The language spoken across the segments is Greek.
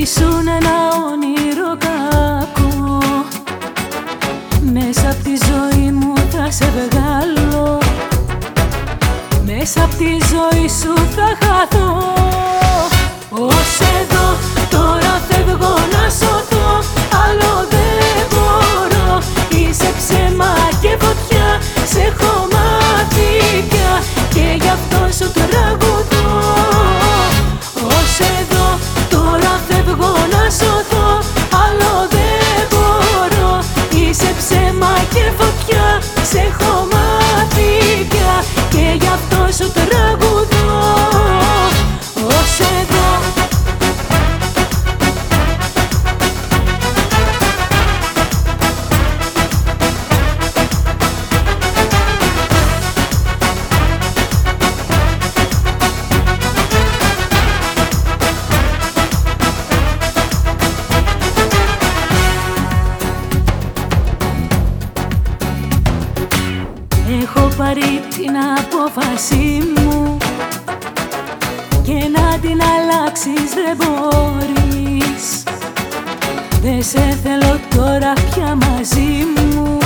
Ήσουν ένα όνειρο κακό Μέσα απ' τη ζωή μου θα σε βγάλω. Μέσα απ' τη ζωή σου θα χαθώ. έχω πάρει την απόφαση μου και να την αλλάξεις δεν μπορείς. Δεν σε θέλω τώρα πια μαζί μου.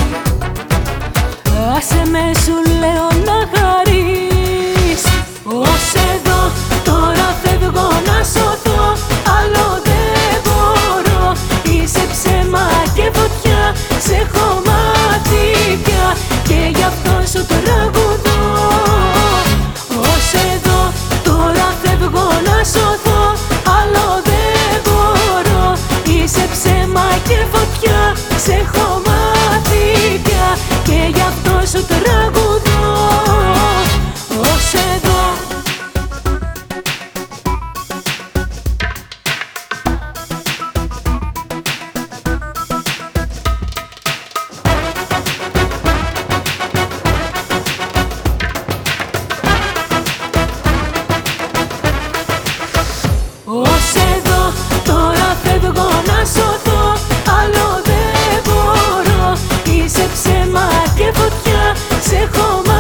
como